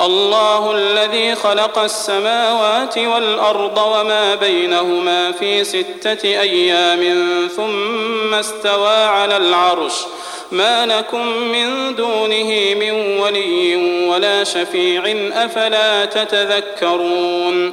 الله الذي خلق السماوات والأرض وما بينهما في ستة أيام ثم استوى على العرش. ما لكم من دونه من ولي ولا شفيع أفلا تتذكرون.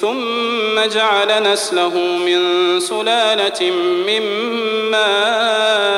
ثم جعل نسله من سلالة من ماء